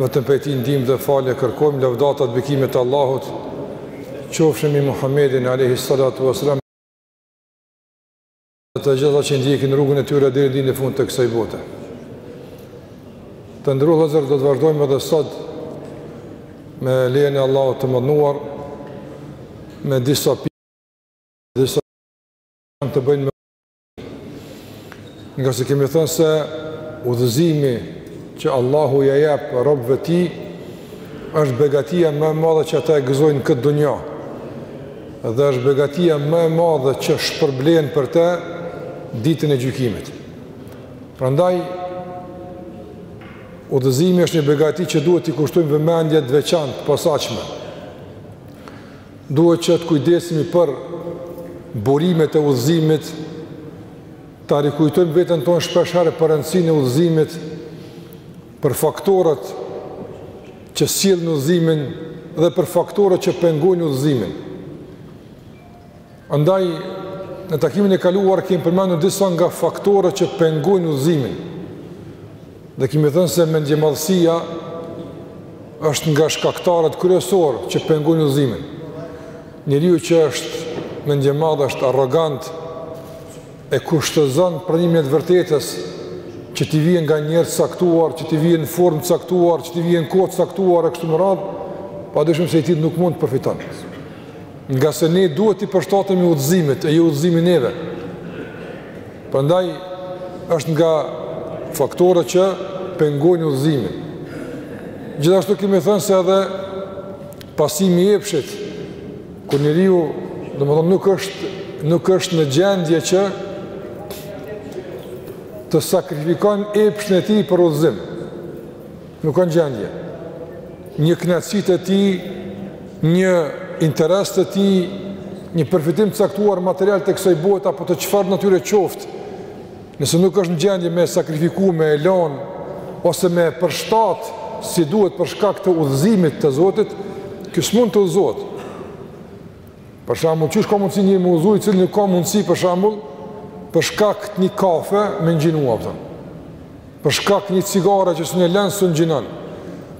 Vetëm prej tij ndihmë dhe falje kërkojmë, lavdata dhe bekimet e Allahut qofshin mbi Muhammedin alejhi salatu wasalam dhe të gjitha që ndjekin rrugën e tyre deri në ditën e fundit të kësaj bote. Të nderuar vëllezër do të vazhdojmë edhe sot me lejen e Allahut të madhëruar me disa pjesë që kanë të bëjnë me Ngase kemi thënë se udhëzimi që Allahu ja jep robëve të tij është begatia më e madhe që ata e gëzojnë në këtë dunja. Dhe është begatia më e madhe që shpërblehen për të ditën e gjykimit. Prandaj udhëzimi është një begati që duhet t'i kushtojmë vëmendje të veçantë, të posaçme. Duhet që të kujdesemi për burimet e udhëzimit, ta rikujtojmë veten tonë shpesh herë për rëndësinë e udhëzimit, për faktorët që sjellin udhëzimin dhe për faktorët që pengojnë udhëzimin. Andaj, në takimin e kaluar kemi përmendur disa nga faktorët që pengojnë udhëzimin. Dhe kemi thënë se mendjemadhësia është nga shkaktarët kryesorë që pengojnë udhëzimin. Njeriu që është mendjemadh është arrogant e kushtëzon pranimin e të vërtetës që t'i vjen nga njerëz të caktuar, që t'i vjen në formë të caktuar, që t'i vjen në kohë të caktuar e kështu me radhë, pa dyshim se i tillë nuk mund të përfiton. Ngase ne duhet t'i përshtatemi udhëzimit e jo udhëzimi neve. Prandaj është nga faktorët që pengojnë udhëzimin. Gjithashtu kemi thënë se edhe pasimi i epshit kur njeriu, domethënë nuk është nuk është në gjendje që të sakrifikon epshin e tij për udhëzim. Nuk kon në gjendje. Një knaqësi të tij, një interes të tij, një përfitim të caktuar material të kësaj bote, apo të çfarë natyre qoftë, nëse nuk është në gjendje me sakrifiku, me e lon, ose me përshtat, si duhet për shkak të udhëzimit të Zotit, ky s'mund të udhëzohet. Për shembull, çysh ka mundësi një me u udhëzu i cili nuk ka mundësi për shembull për shkak të një kafe me agjinu apo. Për shkak të një cigare që sun e lën sun agjinon.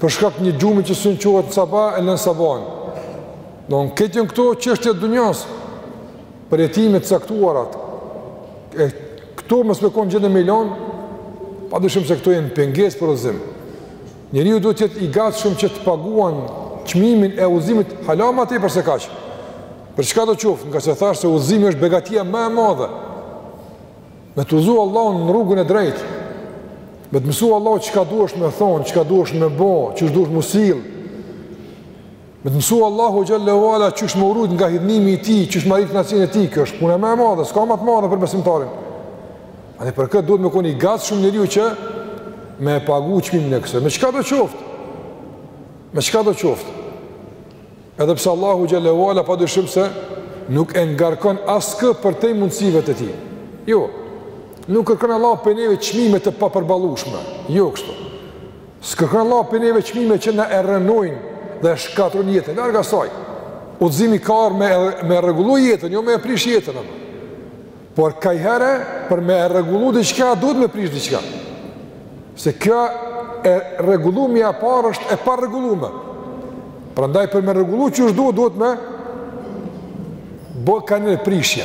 Për shkak të një gjumi që sun çohet n'sabah e lën sabahun. Domethënë këto çështje të dunjas përjetime të caktuara. E këto mos me kon n'gjendje me i lon, padyshim se këto janë pengesë për udhëzim. Njeriu duhet të jetë i gatshëm që të paguan çmimin e udhëzimit hala më tepër se kaq. Për çka do qoftë, nga se thashë se udhëzimi është begatia më e madhe. Me të udhëzu Allahun në rrugën e drejtë, me të mësu Allahun çka duhesh me thonë, çka duhesh me bo, qysh duhesh m'u sillë, Me të mësu Allahu xhel-le ue ala qysh me u rujt nga hidhnimi i tij, qysh me arrit kënaqësinë e tij, kjo është puna më e madhe, s'ka ma të madhe për besimtarin. Tani për këtë duhet me konë i gatshëm njeriu që me e pagu çmimin e kësaj. Me çkado qoftë? Me çkado qoftë? Edhe pse Allahu xhel-le ue ala pa dyshim se nuk e ngarkon askë përtej mundësive të tij. Jo, nuk kërkon Allahu prej neve çmime të papërballushme. Jo, kështu. S'kërkon Allahu prej neve çmime që na e rrënojnë dhe e shkatrun jetën, larg asaj. Udhëzimi ka ardhë me, me e rregullu jetën, jo me e prish jetën. Amë. Por kanjëherë, për me e rregullu diçka, duhet me prish diçka. Se kjo e rregullumja e parë është e parregullume. Prandaj për me rregullu qysh duhet, duhet me bo ka një prishje.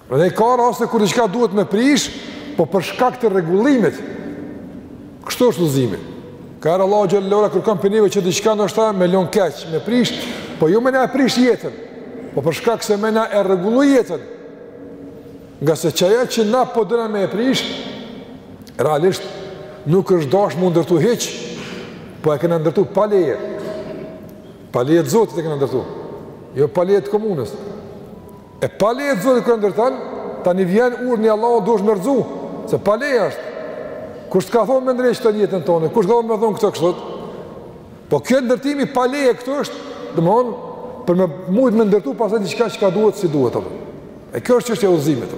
Dhe ka raste kur diçka duhet me prish, po për shkak të rregullimit. Kështu është udhëzimi. Kanjëherë Allahu xhel-le ue ala kërkon prej neve që diçka ndoshta me lën keq, me prish, po jo me na e prish jetën. Po për shkak se me na e rregullu jetën. Nga se qajo që na po dona me e prish, realisht nuk është dash m'u ndërtu hiç, po e kena ndërtu pa leje. Pa leje të Zotit e kena ndërtu. Jo pa leje të komunës. E pa leje të zotit kur e ndërton, tani vjen urdhni i Allahut duhesh me rrëzu, se pa leje është. Kush të ka thonë me ndreq ti në jetën tonde, kush të ka thonë me thonë këtë kështët? Po qe ndërtimi pa leje këtu është, domethonë, për me mujtë me ndërtu pasaj diçka çka duhet si duhet. Apë. E kjo është çështja e udhëzimit.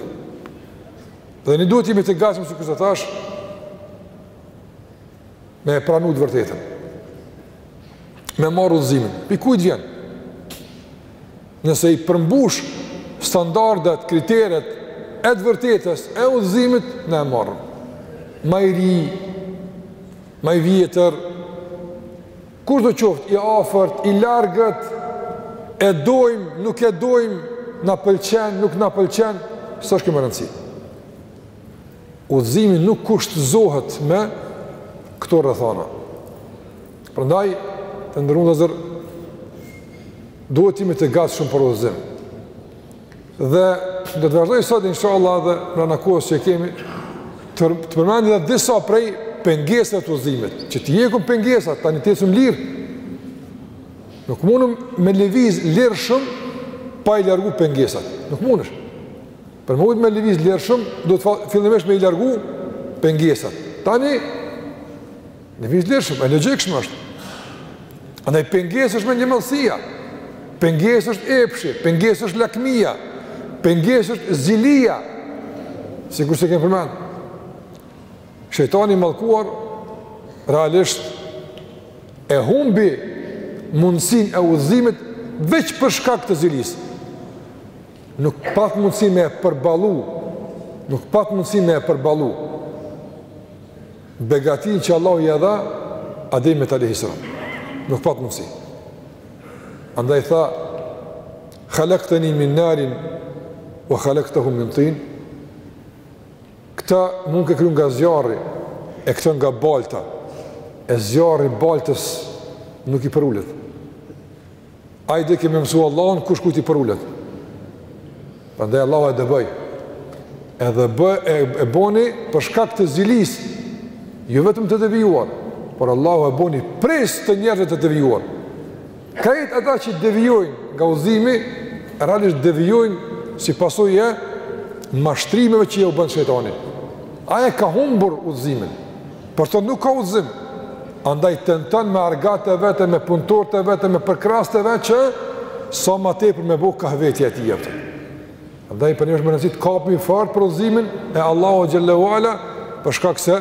Dhe ne duhet të jemi të gatshëm sikurse thashë, me e pranu të vërtetën, me marrë udhëzimin, prej kujt vjen, nëse i përmbush standardet, kriteret, e të vërtetës, e udhëzimit, na e marrim, ma i ri, ma i vjetër, kushdo qoftë, i afërt, i largët, e dojmë, nuk e dojmë, na pëlqen, nuk na pëlqen, s'është kjo me rëndësi. Udhëzimi nuk kushtëzohet me këto rrethana. Prandaj, të nderuar vllazër, duhet të jemi të gatshëm për udhëzim. Dhe do të vazhdoj sot, insha Allah, edhe brenda kohës që kemi, të, të përmendi edhe disa prej pengesave të udhëzimit, që t'i hjekum pengesat, tani të ecum lirë. Nuk mundëm me leviz lirshëm, pa i largu pengesat. Nuk mundesh. Për me mujtë me lëviz lirshëm, duhet fillimisht me i largu pengesat. Tani, lëviz lirshëm, e logjikshme është. Andaj, pengesë është mendjemadhësia, pengesë është epshi, pengesë është lakmia, pengesë është zilia, sikurse kemi përmend. Shejtani i mallkuar, realisht, e humbi mundësinë e udhëzimit veç për shkak të zilisë. Nuk pat mundësi me e përballu, nuk pat mundësi me e përballu, begatinë që Allahu ia dha Ademit alejhi selam, nuk pat mundësi. Andaj tha, khalekteni min narin, ue khalektehu min tin, këta mu m'ke kriju nga zjarri, e këta nga balta, e zjarri baltës nuk i përulet. Ai do me e mësu Allahun kush kujt i përulet. Prandaj Allahu e dëboi. E dëboi e, e boni për shkak të zilisë jo vetëm të devijuar. Por Allahu e boni prijës të njerëzve të devijuar. Krejt ata që devijojnë nga udhëzimi, realisht devijojnë si pasojë e mashtrimeve që jau bën shejtani. Ai e ka humbur udhëzimin. Për të nuk ka udhëzim, andaj tenton me argatët e vet, me punëtorët e vet, me përkrahësit e vet që sa ma tepër me bo kah vetja e tij epte. Andaj për ne është me rëndësi të kapemi fort për udhëzimin e Allahut xhele ue ala për shkak se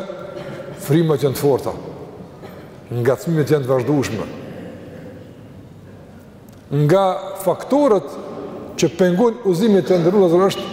frymët janë të forta, ngacmimet janë të vazhdushme, nga faktorët që pengojnë udhëzimin të nderuar vëllezër është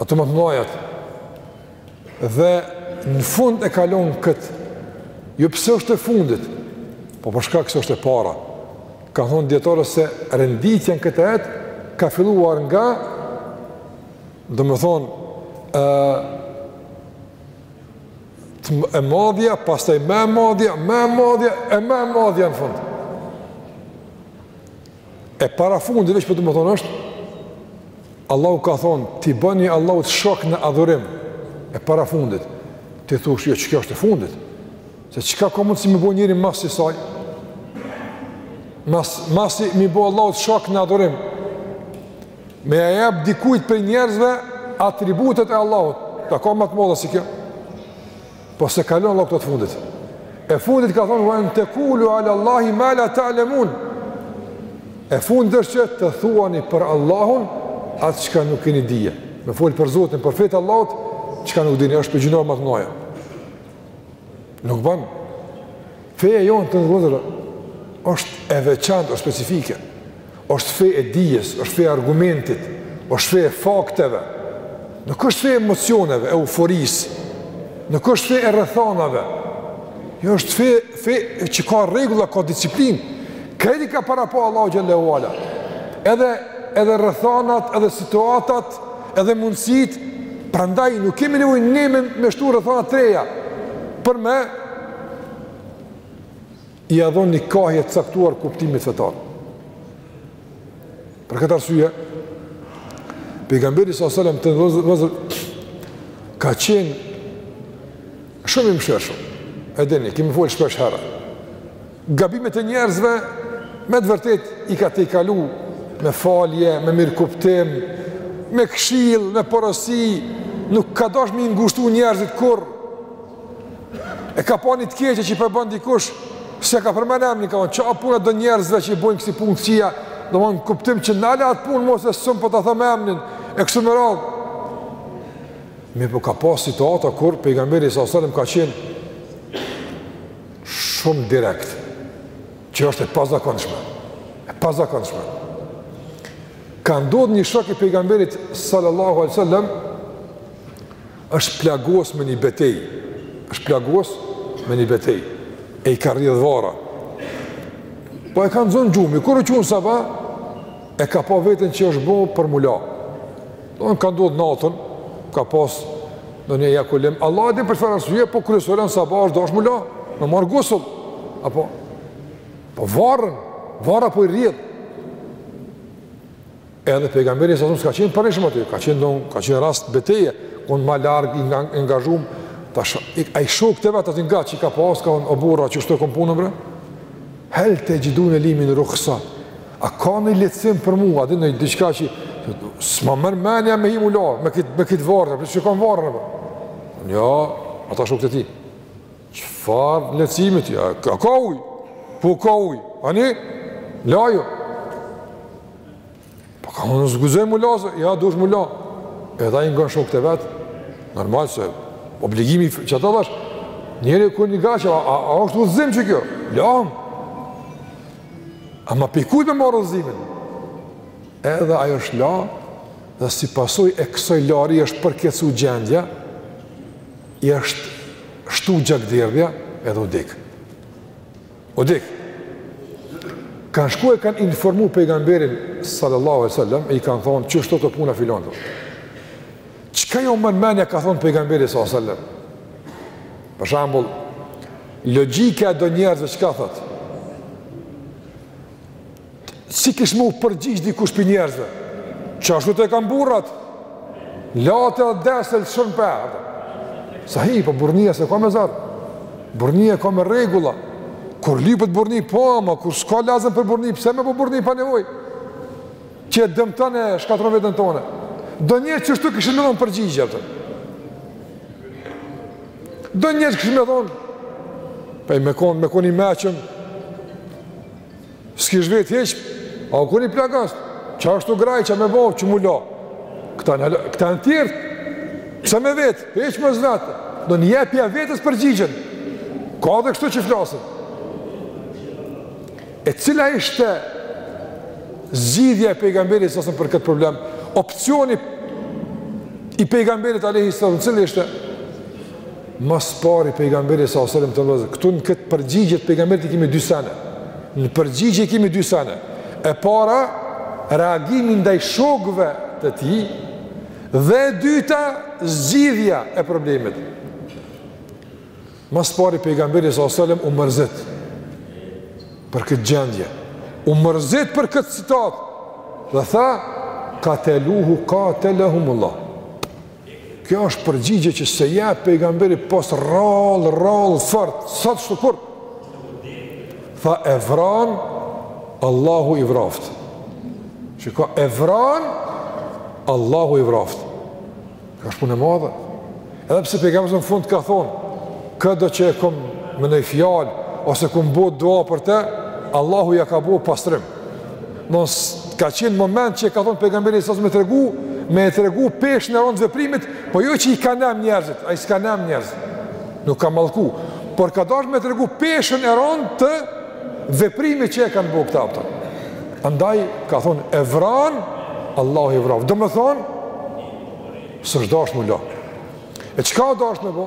ato më të mëdhajat, dhe në fund e kalon këtë, jo pse është e fundit, po për shkak se është e para, kanë thonë dijetarët se renditja në këtë ajet, ka filluar nga, domethonë, e, të më, e madhja, pastaj ma e madhja, ma e madhja, e ma e madhja në fund. E parafundit veç po domethonë është, Allahu ka thonë, t'i bëni Allahut shok në adhurim, e parafundit, ti thush, jo, veç kjo është e fundit, se çka ka mundësi me bo njeri mas asaj, mas, masi me i bo Allahut shok në adhurim, me ia jep dikujt prej njerëzve atributet e Allahut, a ka ma të mëdha si kjo, Pse e ka lon Allahu këtë të fundit. E fundit ka thonë, ue en tekulu alallahi ma la ta'lemun. E fundit është që të thuani për Allahun atë çka nuk keni dije. Me folë për Zotin, për fe të Allahut, çka nuk dini, është prej gjynaheve ma të mëdhaja. Nuk ban. Feja jonë vëllezër, është e veçantë, është specifike. është fe e dijes, është fe e argumentit, është fe e fakteve, nuk është fe e emocioneve, e euforisë, nuk është fe e rrethanave, jo është fe, fe që ka rregulla, ka disiplinë, krejt i ka parapa Allahu xhele ue ala, edhe, edhe rrethanat, edhe situatat, edhe mundësitë, prandaj nuk kemi nevojë ne me, me shtu rrethana t'reja, për me, ia dhonë ni kahje të caktuar kuptimit fetar. Për këtë arsye, pejgamberi s.a. selem ka qenë shumë i mëshirshëm. E dini, kemi folë shpesh herë. Gabimet e njerëzve me të vërtet i ka tejkalu me falje, me mirëkuptim, me këshillë, me porosi, nuk ka dashtë me i ngushtu njerëzit kurrë, E ka pa një të keqe që po e bën dikush, s'e ka përmen emnin, ka thanë, qa a puna do njerëzve që i bojnë kësi punë qesi, domethënë kuptim që nale atë punë, mos e sun po ta them emnin, e kështu me radhë. Mirëpo ka pas situata kur pejgamberi s.a. selem ka qenë shumë direkt, që është e pazakonëshme, e pazakonëshme. Ka ndodhë një shok i pejgamberit sallallahu alejhi ue selem, Është plagos me një betejë. Është plagos me një betejë. E i ka rrjedh varra. Po e ka nxonë gjumi, kur u çu n' saba, e ka pa veten që është bë për m'u la. I ka ndodhur natën, ka pas ndonjë ejakulim. Allahu e di për çfarë arsye, po kryesorja n'saba është dasht m'u la, me marrë gusull. A po, po varrën, varra po i rrjedh. Edhe pejgamberi s.a. s'ka qenë pranishëm aty, ka qenë don, ka qenë rast beteje, kon ma larg, i angazhum tash. Ai shokët e vet aty ngat që i ka pas ka thon o burra qështu kom punën bre. Hel texhidune li min ruhsa. A ka ni lehtësim për mua, a dini diçka që s'ma mërë menja me hi m'u la, me këtë me kit varrë, për që kam varrë në për. Unë ja, ata shokët e tij. Çfarë lehtësimi, ja, ka, ka ujë, po ka ujë, ani, laju, Po ka thon s'guxoj m'u la se, ja duhesh m'u la. Edhe ai i ngon shokët e vet, normal se obligimi qashtu thash, njeri ku një gaqë, a, a është udhëzim që kjo? Lamë. Ama prej kujt me marrë udhëzimin? Edhe ai është la, dhe si pasojë e kësaj larje është përkeqsu gjendja, i është shtu gjakderdhja edhe vdiq. Vdiq, kanë shku e kanë informu pejgamberin sallallahu alejhi ue selem e i kanë thonë qështu osht puna filanit. Çka ju merr menja ka thonë pejgamberi sallallahu alejhi ue selem? Për shembull, logjika e do njerëzve çka thotë? si kish me u përgjigj dikush pi njerëzve, që ashtu e kanë burrat, latë dhe desel shumë për e, sa hi, për po burrnia s'e ka me zor, burrnia ka me rregulla, kur lypet burrni, po ama, kur s'ka lazëm për burrni, pse me bo burrni pa nevojë, që e dëmton e shkatrron veten tone, do njerëz kështu kishin me dhonë përgjigje, do njerëz kishin me dhonë, pej me konë, me konë i meçëm, S'kish vet hiç, a u kon i plagost? Që ashtu graj që me bo, që m'u la? Këta në, këta në tjertë, pse me vet, hiç mos vet, do një jepja vetes përgjigjen, ka dhe kështu që flasin. E cila ishte zgjidhja e pejgamberit alejhi selam për këtë problem, opcioni i pejgamberit alejhi selam, cila ishte? ma s'pari pejgamberi alejhi salatu ve selam këtu në këtë përgjigje të pejgamberit kemi dy sene në përgjigje kemi dy sene e para reagimi ndaj shokëve të tij dhe e dyta zgjidhja e problemit ma s'pari pejgamberi alejhi selam u mërzit për këtë gjendje u mërzit për këtë situatë dhe tha kateluhu katelehumullah Kjo është përgjigje që s'e jep pejgamberi pos rrallë, rrallë, fort, s'thot shtu kurrë. Tha e vran, Allahu i vraft. Çka e vran, Allahu i vraft. Kjo është punë e madhe. Edhe pse pejgamberi në fund ka thonë, këdo që e kom me naj fjalë, ose kom bo dua për te, Allahu ia ka bo pastrim. Mos ka qenë moment që e ka thonë pejgamberi alejhi selam me tregu, me e tregu peshën e rëndë t'veprimit, po jo që i ka nam njerëzit, ai s'ka nam njerëzit. Nuk ka mallku, por ka dasht me tregu peshën e rëndë të veprimit që e kanë bëu këta ata. Andaj ka thonë e vran, Allahu i vraft. Domethonë s'është dasht m'u la. E çka u dasht me bo?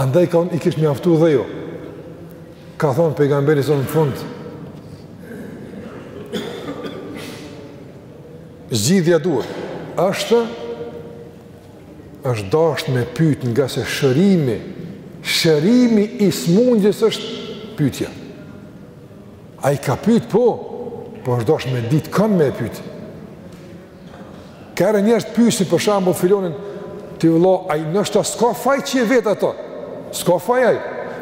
Andaj ka thonë i kish mjaftu dheu jo. Ka thonë pejgamberi alejhi selam në fund, zgjidhja duhet, është, është dasht me pyt ngase shërimi, shërimi i smundjes është pytja. Ai ka pyt, po, po është dasht me ditë kan me pyt. Ka do njerëz të pysin për shambull filanin, ti vlla, ai ndoshta s'ka faj që i vet atë, s'ka faj ai,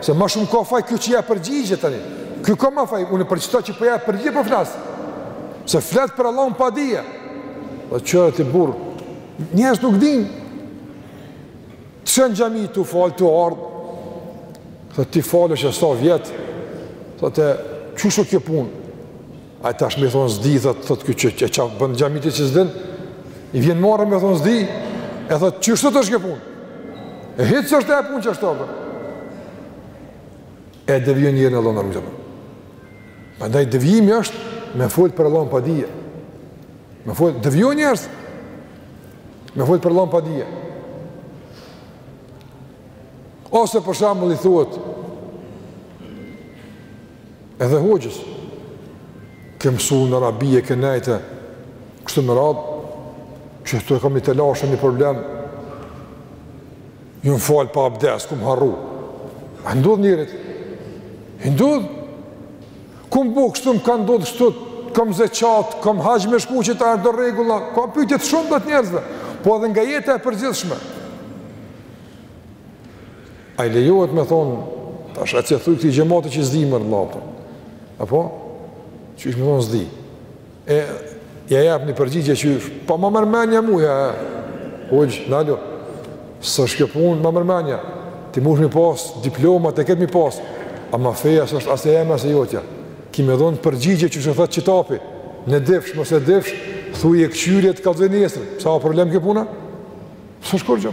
se ma shumë ka faj ky që ia përgjigjet ani, ky ka ma faj, unë për qita që po ia përgjigjet po flas, se flet për Allahun pa dije, dhe qoreti burrë, njerëz nuk dinë, të sheh n'xhami tu falë, tu ardhë, dhe ti falesh qe sa vjet, thotë qysh është kjo punë, Ai tash me i thanë s'di thotë thotë ky qe çka bën n'xhami ti që s'din. I vjen marre me thanë s'di. E thotë qështu është kjo punë. E hiç s'është ajo punë qështu apo. E devijon njerëz Allahu na ruajttë. Prandaj devijimi është me folë për Allahun pa dije. Me folë, devijon njerëz me folë për Allahun pa dije. Ose për shambull i thuhet, Edhe hoxhës ke msu në Arabi e ke nejtë kështu me radhë qe ta kam ni telashe një problem jam falë pa abdes, kam harru i ndodh njerit i ndodh kam bo kështu më ka ndodhë kështu kam zeqat, kam haxh me shku qeto do rregulla ka pytjet shumë të njerëzve po edhe nga jeta e përgjithshme A i lejohet me thonë, tash eci e thuj këtij xhemati që s'di more vlla, apo, qysh me thonë s'di, e ia jep një përgjigje qysh po ma merr menja mu, ja, hoxhë, nalu, s'është kjo punë, ma merr menja, ti mujsh me i pas diplomat, hak ke me i pas, ama feja, s'është as e jemja, as e jotja, ki me dhonë përgjigje qysh thotë qitapi, në difsh, mos e difsh, thuj e kqyri e të kallëzoj nesër, sa o problem kjo puna, s'është kurgjo,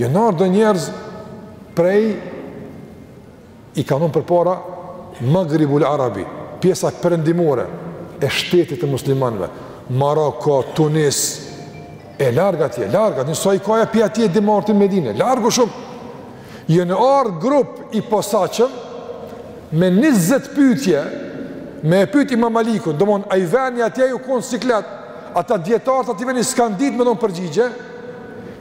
Janë ardhë njerëz prej i kanë thonë përpara Magribul Arabi, pjesa perëndimore e shtetit të muslimanve, Maroko, Tunis, e larg atje, larg, sa i ka prej atje deri me ardh n'Medine, larg u shumë. Janë ardhë grup i posaçëm me 20 pytje, me e pyt Imam Malikun, domethonë, ai veni atje u konë siklet, ata dijetarët e atij veni s'kanë ditë me dhonë përgjigje,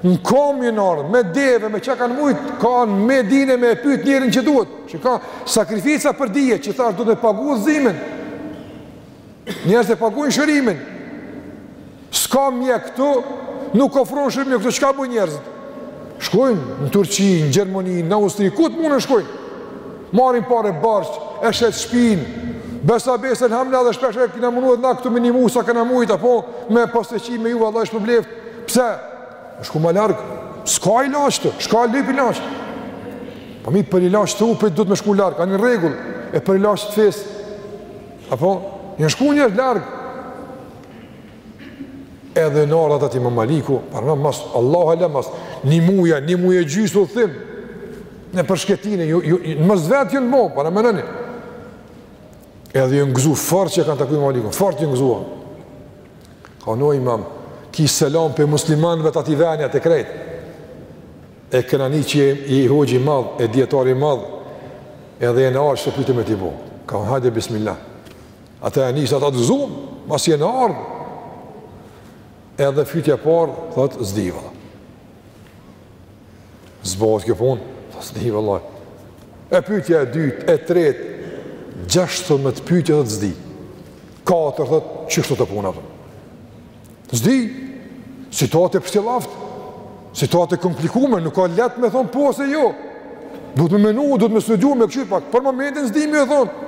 në kamë janë ardhë, me deve, me çka kanë mujtë, kanë Medine me e pytë njerin që duhet, qe ka sakrifica për dije, qe tash duhet me pagu çmimin, njerëzit e pagujnë shërimin, s'ka mjek këtu, nuk ofron shërime këtu, çka bojnë njerëzit? Shkojnë në Turqi, në Gjermani, në Austri, ku të munden shkojnë? Marrin pare borxh, e shet shpinë, Besa besa elhamd dhe shpesh jena munu edhe na këtu me nimu sa kena mujt apo me pas te çim e ju Allah ishë Pse? Në shku më largë, s'ka i lashë të, shka lip i lashë. Po mi për i lashë të upit, du të me shku largë, ka një regullë, e për i lashë të fesë. Apo, në shku njërë largë. Edhe në arë atë ati më maliku, parë në masë, Allah e le masë, një muja, një muja gjysë u thimë, në përshketine, ju, ju, ju, në mësë vetë ju në bomë, parë në menëni. Edhe ju në gëzu, farë që e kanë të kujë më maliku, farë që ju në gëzuanë. Ka thonë imam, ki selam pej muslimanëve të atij veni, ata krejt e kanë ni që je hoxhë i madh, e dijetar i madh, edhe jon ardh qito pytje me t'i bo. Ka thonë hajde, bismillah. Ata ia nisin, ata të gzum, masi jon ardh. Edhe pytja e parë, thotë, s'di, valla. Si bohet kjo punë. Tha s'di, vallaj. E pytja e dytë, e tretë, gjashtëmdhetë pytje thotë s'di. Katër, thot, qishtu osht puna, thot. S'di, situatë e pshtjellavt, situatë e komplikume, nuk ka letë me thonë po ose jo. Duhet me menu, duhet me studiu, me këqyr pak, për momentin s'di me thonë.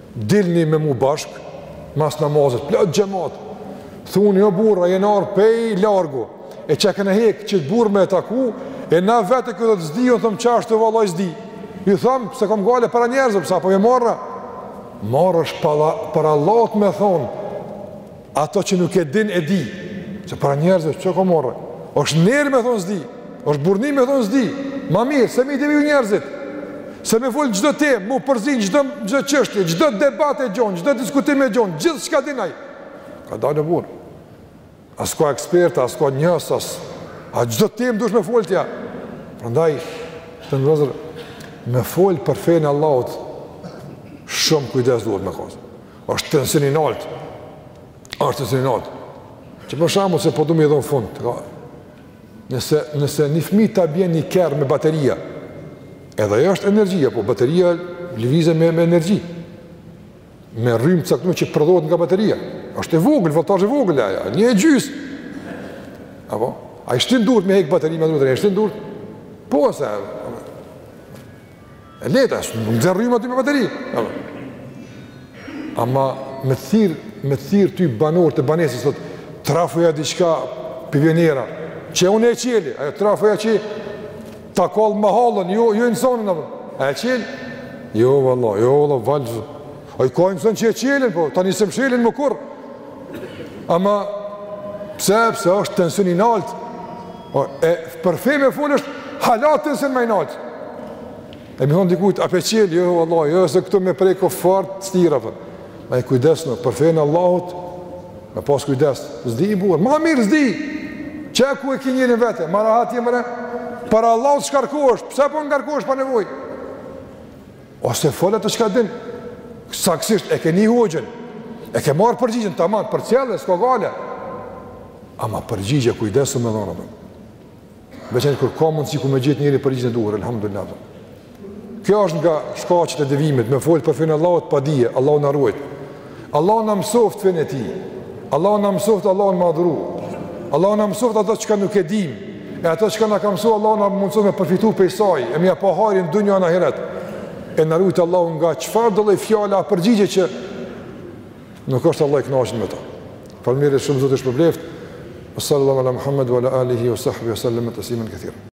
Dilni me mu bashk, mas namazit, plot xhemat, thuni jo burra, jon ardh pej largu, e çka kanë hek qit burrë me e taku, e na vetë e ky thotë s'di, unë thom qishtu vallaj s'di. Ju thom, se kom gajle para njerëzve, pse a po jo marre? Marre është para Allahut me thonë, Ato që nuk e din e di, se para njerëzve s'ka marre. Është nerë me thon s'di, është burrni me thon s'di. Ma mirë se me i deviju njerëzit. Se me fol çdo temë, mu përzi n' çdo çdo çështje, çdo debat e gjon, çdo diskutim e gjon, gjithçka din ai. Kadal burrë. As ka ekspert, as ka njohës, as a çdo temë dush me fol ti, a. Prandaj të ndozë me fol për fenë e Allahut shumë kujdes duhet me kon. Është tension i nalt. Është tension i nalt. Që për shembull se po du me i dhon fund. Nëse nëse një fëmijë ta bjen një kerr me bateria. Edhe ajo është energji, apo bateria lëviz me, me energji. Me rrym të caktuar që prodhohet nga bateria. Është e vogël, voltazh i vogël ajo, një e gjys. A po i shtin durt me hek baterinë me durt, a i shtin durt. Po se. E letë, nuk nxerr rrymë aty me bateri. Ama me të thirr, me të thirr ty banor të banesës thot, trafoja diçka pi vjen era. Qe unë e çeli, ajo trafoja që ta kall mahallën, jo jo insanin apo. A e çel? Jo valla, jo valla, valë. Ai ka insan që e çelin, po tani s'e mshelin më kurr. Ama pse pse është tension i nalt? Po e për fe me fol është hala tension më i nalt. E me i thonë dikujt, a p'e çel, jo, vallah, jo, se këtu me prek o fort shtirë, po. Ma i kujdesshëm, për fenë e Allahut, me pas kujdes, s'di, i bukur, ma mirë s'di, qe ku e ki njërin vetë, ma rahat je more, para Allahut shkarkohesh, pse po ngarkohesh pa nevoj? Ose fol ata çka din. Saksisht e ke një hoxhën. E ke marr përgjigjen tamam, përcjelle s'ka gajle. Ama përgjigje kujdesu me dhon aty. Veçan kur ka mundsi ku me gjet njeri përgjigjen e duhur, alhamdulillah. Kjo është nga shkaqet e devijimit, me fol për fenë e Allahut pa dije, Allahu na ruajt. Allahu na mësoftë fenë e tij. Allahu na mësoftë Allahun me adhuru. Allahu na mësoftë ata çka nuk e dimë. E ata çka na ka msu Allahu na mundsoftë me përfitu prej saj, e me ia pa hajrin në dynja e në ahiret. E na rujt Allahu nga çfarëdo lloj fjale a përgjigje që nuk është Allah i kënaqur me to. Faleminderit shumë Zoti ju shpërbleftë. Wa sallallahu ala Muhammed wa ala alihi wa sahbihi wa sallam taslimen kethira.